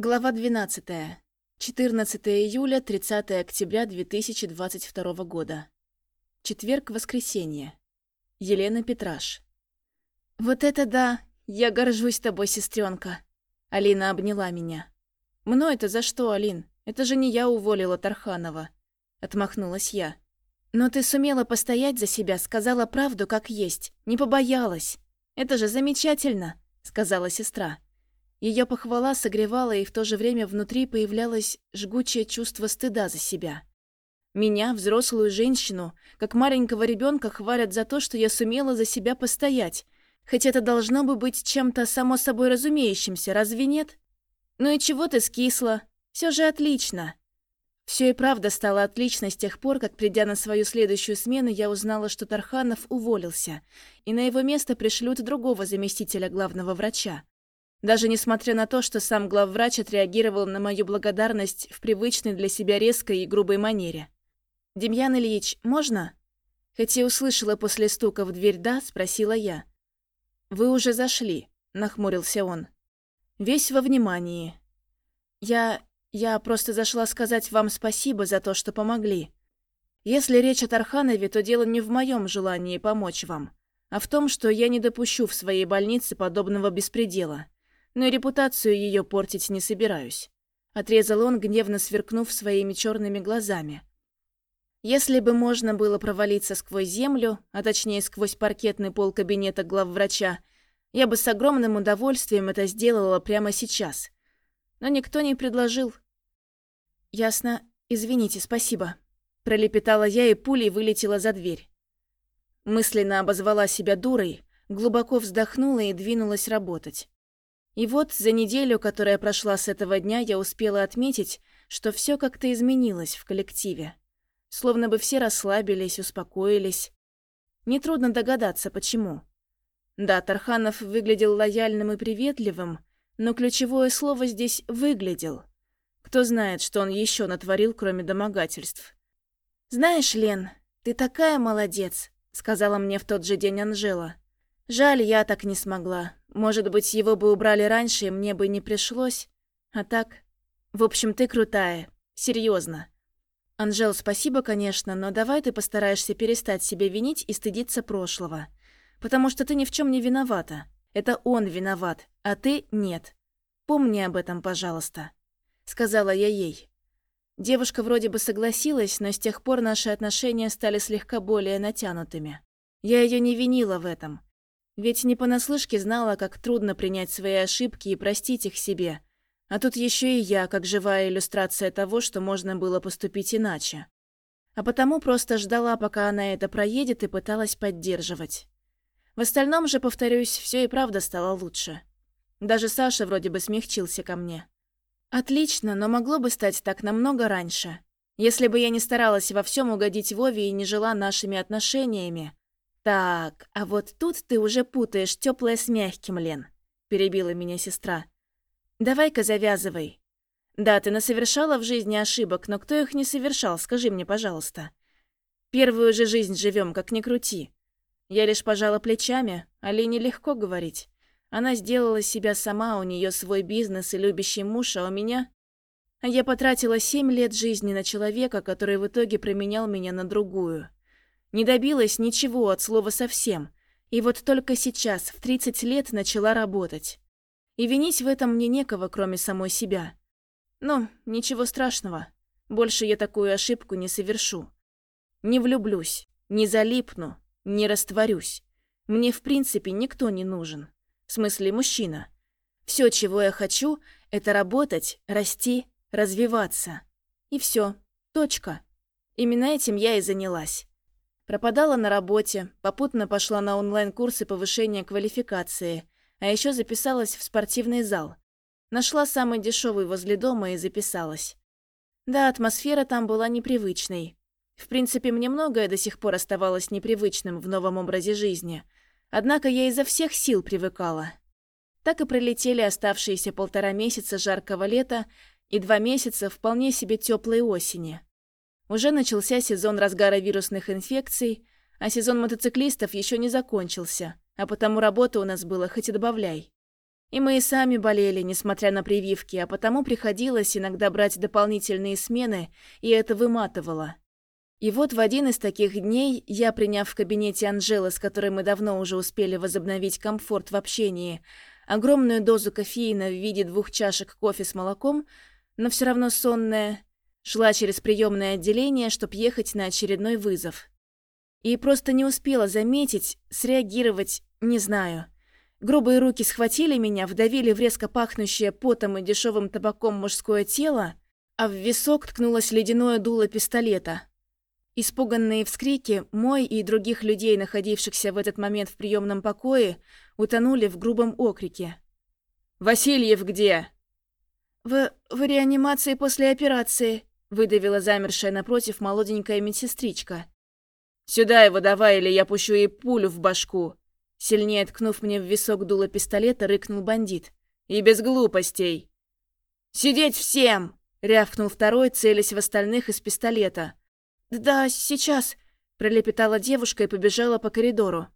Глава 12. 14 июля, 30 октября 2022 года. Четверг-воскресенье. Елена Петраш. «Вот это да! Я горжусь тобой, сестренка. Алина обняла меня. «Мной это за что, Алин? Это же не я уволила Тарханова!» Отмахнулась я. «Но ты сумела постоять за себя, сказала правду как есть, не побоялась. Это же замечательно!» Сказала сестра. Ее похвала согревала, и в то же время внутри появлялось жгучее чувство стыда за себя. Меня, взрослую женщину, как маленького ребенка хвалят за то, что я сумела за себя постоять, хоть это должно бы быть чем-то само собой разумеющимся, разве нет? Ну и чего ты скисла? Все же отлично. Все и правда стало отлично с тех пор, как, придя на свою следующую смену, я узнала, что Тарханов уволился, и на его место пришлют другого заместителя главного врача. Даже несмотря на то, что сам главврач отреагировал на мою благодарность в привычной для себя резкой и грубой манере. «Демьян Ильич, можно?» Хотя услышала после стука в дверь «да», спросила я. «Вы уже зашли», — нахмурился он. Весь во внимании. «Я... я просто зашла сказать вам спасибо за то, что помогли. Если речь о Тарханове, то дело не в моем желании помочь вам, а в том, что я не допущу в своей больнице подобного беспредела» но и репутацию ее портить не собираюсь. Отрезал он, гневно сверкнув своими черными глазами. Если бы можно было провалиться сквозь землю, а точнее сквозь паркетный пол кабинета главврача, я бы с огромным удовольствием это сделала прямо сейчас. Но никто не предложил. «Ясно. Извините, спасибо», — пролепетала я и пулей вылетела за дверь. Мысленно обозвала себя дурой, глубоко вздохнула и двинулась работать. И вот за неделю, которая прошла с этого дня, я успела отметить, что все как-то изменилось в коллективе. Словно бы все расслабились, успокоились. Нетрудно догадаться, почему. Да, Тарханов выглядел лояльным и приветливым, но ключевое слово здесь «выглядел». Кто знает, что он еще натворил, кроме домогательств. «Знаешь, Лен, ты такая молодец», — сказала мне в тот же день Анжела. «Жаль, я так не смогла. Может быть, его бы убрали раньше, и мне бы не пришлось. А так... В общем, ты крутая. Серьезно. Анжел, спасибо, конечно, но давай ты постараешься перестать себя винить и стыдиться прошлого. Потому что ты ни в чем не виновата. Это он виноват, а ты нет. Помни об этом, пожалуйста. Сказала я ей. Девушка вроде бы согласилась, но с тех пор наши отношения стали слегка более натянутыми. Я ее не винила в этом. Ведь не понаслышке знала, как трудно принять свои ошибки и простить их себе. А тут еще и я, как живая иллюстрация того, что можно было поступить иначе. А потому просто ждала, пока она это проедет, и пыталась поддерживать. В остальном же, повторюсь, все и правда стало лучше. Даже Саша вроде бы смягчился ко мне. Отлично, но могло бы стать так намного раньше. Если бы я не старалась во всем угодить Вове и не жила нашими отношениями, «Так, а вот тут ты уже путаешь теплое с мягким, Лен», — перебила меня сестра. «Давай-ка завязывай. Да, ты насовершала в жизни ошибок, но кто их не совершал, скажи мне, пожалуйста. Первую же жизнь живем, как ни крути. Я лишь пожала плечами, а Лене легко говорить. Она сделала себя сама, у нее свой бизнес и любящий муж, а у меня... Я потратила семь лет жизни на человека, который в итоге променял меня на другую. Не добилась ничего от слова совсем. И вот только сейчас, в 30 лет, начала работать. И винить в этом мне некого, кроме самой себя. Но ничего страшного. Больше я такую ошибку не совершу. Не влюблюсь, не залипну, не растворюсь. Мне в принципе никто не нужен. В смысле мужчина. Все, чего я хочу, это работать, расти, развиваться. И все. Точка. Именно этим я и занялась. Пропадала на работе, попутно пошла на онлайн-курсы повышения квалификации, а еще записалась в спортивный зал. Нашла самый дешевый возле дома и записалась. Да, атмосфера там была непривычной. В принципе, мне многое до сих пор оставалось непривычным в новом образе жизни. Однако я изо всех сил привыкала. Так и пролетели оставшиеся полтора месяца жаркого лета и два месяца вполне себе теплой осени. Уже начался сезон разгара вирусных инфекций, а сезон мотоциклистов еще не закончился, а потому работы у нас было хоть и добавляй. И мы и сами болели, несмотря на прививки, а потому приходилось иногда брать дополнительные смены, и это выматывало. И вот в один из таких дней я, приняв в кабинете Анжелы, с которой мы давно уже успели возобновить комфорт в общении, огромную дозу кофеина в виде двух чашек кофе с молоком, но все равно сонная, шла через приемное отделение, чтобы ехать на очередной вызов. И просто не успела заметить, среагировать, не знаю. Грубые руки схватили меня, вдавили в резко пахнущее потом и дешевым табаком мужское тело, а в висок ткнулось ледяное дуло пистолета. Испуганные вскрики мой и других людей, находившихся в этот момент в приемном покое, утонули в грубом окрике. «Васильев где?» «В... в реанимации после операции», — выдавила замершая напротив молоденькая медсестричка. «Сюда его давай, или я пущу ей пулю в башку!» Сильнее ткнув мне в висок дуло пистолета, рыкнул бандит. «И без глупостей!» «Сидеть всем!» — рявкнул второй, целясь в остальных из пистолета. «Да, сейчас», — пролепетала девушка и побежала по коридору.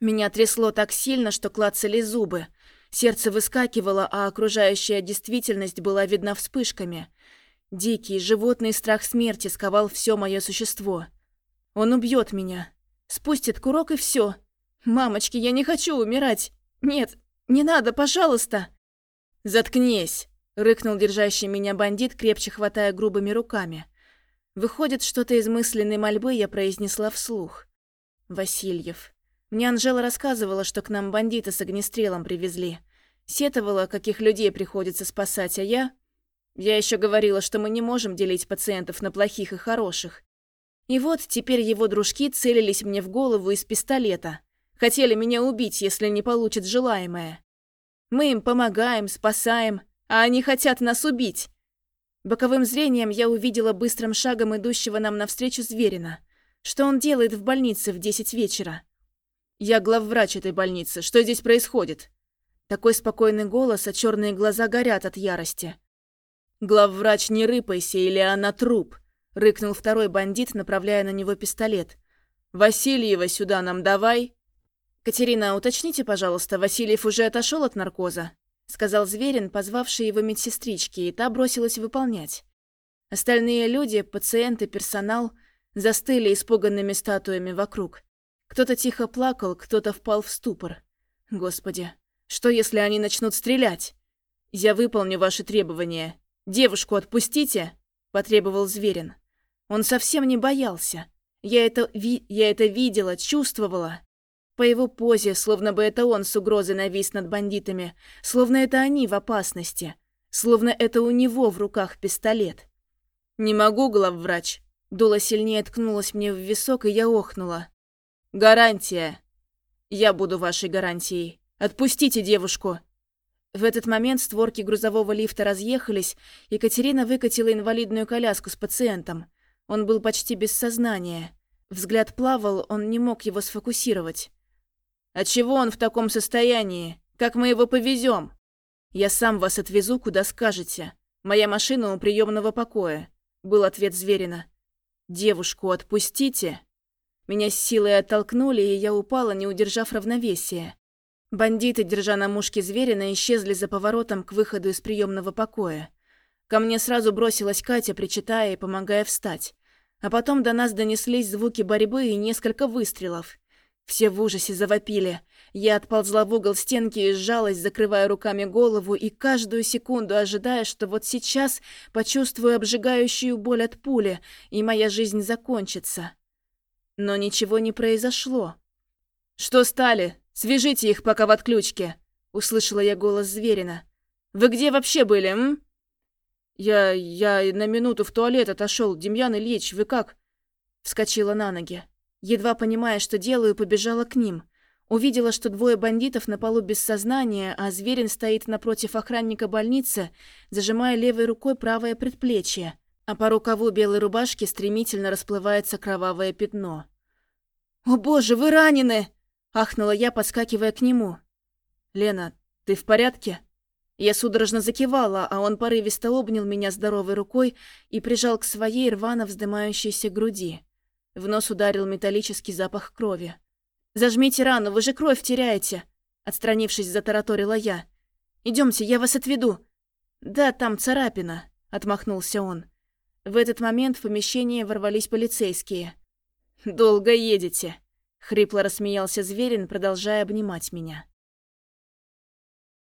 Меня трясло так сильно, что клацали зубы. Сердце выскакивало, а окружающая действительность была видна вспышками. Дикий, животный страх смерти сковал все мое существо. Он убьет меня. Спустит курок и все. Мамочки, я не хочу умирать. Нет, не надо, пожалуйста. Заткнись, рыкнул держащий меня бандит, крепче хватая грубыми руками. Выходит, что-то из мысленной мольбы я произнесла вслух. Васильев. Мне Анжела рассказывала, что к нам бандиты с огнестрелом привезли. Сетовала, каких людей приходится спасать, а я... Я еще говорила, что мы не можем делить пациентов на плохих и хороших. И вот теперь его дружки целились мне в голову из пистолета. Хотели меня убить, если не получат желаемое. Мы им помогаем, спасаем, а они хотят нас убить. Боковым зрением я увидела быстрым шагом идущего нам навстречу Зверина. Что он делает в больнице в десять вечера? Я главврач этой больницы. Что здесь происходит? Такой спокойный голос, а черные глаза горят от ярости. «Главврач, не рыпайся, или она труп!» — рыкнул второй бандит, направляя на него пистолет. «Васильева сюда нам давай!» «Катерина, уточните, пожалуйста, Васильев уже отошел от наркоза?» сказал Зверин, позвавший его медсестрички, и та бросилась выполнять. Остальные люди, пациенты, персонал застыли испуганными статуями вокруг. Кто-то тихо плакал, кто-то впал в ступор. Господи, что если они начнут стрелять? Я выполню ваши требования. Девушку отпустите, потребовал Зверин. Он совсем не боялся. Я это ви я это видела, чувствовала. По его позе, словно бы это он с угрозой навис над бандитами, словно это они в опасности, словно это у него в руках пистолет. «Не могу, главврач». Дуло сильнее ткнулось мне в висок, и я охнула. «Гарантия. Я буду вашей гарантией. Отпустите девушку». В этот момент створки грузового лифта разъехались, и Катерина выкатила инвалидную коляску с пациентом. Он был почти без сознания. Взгляд плавал, он не мог его сфокусировать. А чего он в таком состоянии? Как мы его повезем? Я сам вас отвезу, куда скажете. Моя машина у приемного покоя. Был ответ Зверина. Девушку отпустите. Меня с силой оттолкнули, и я упала, не удержав равновесия. Бандиты, держа на мушке Зверина, исчезли за поворотом к выходу из приемного покоя. Ко мне сразу бросилась Катя, причитая и помогая встать. А потом до нас донеслись звуки борьбы и несколько выстрелов. Все в ужасе завопили. Я отползла в угол стенки и сжалась, закрывая руками голову, и каждую секунду ожидая, что вот сейчас почувствую обжигающую боль от пули, и моя жизнь закончится. Но ничего не произошло. «Что стали? Свяжите их пока в отключке!» — услышала я голос Зверина. «Вы где вообще были, м?» «Я... я на минуту в туалет отошел. Демьян Ильич, вы как?» Вскочила на ноги. Едва понимая, что делаю, побежала к ним. Увидела, что двое бандитов на полу без сознания, а Зверин стоит напротив охранника больницы, зажимая левой рукой правое предплечье, а по рукаву белой рубашки стремительно расплывается кровавое пятно. «О боже, вы ранены!» – ахнула я, подскакивая к нему. «Лена, ты в порядке?» Я судорожно закивала, а он порывисто обнял меня здоровой рукой и прижал к своей рвано вздымающейся груди. В нос ударил металлический запах крови. «Зажмите рану, вы же кровь теряете!» Отстранившись, затараторила я. Идемте, я вас отведу». «Да, там царапина», — отмахнулся он. В этот момент в помещение ворвались полицейские. «Долго едете», — хрипло рассмеялся Зверин, продолжая обнимать меня.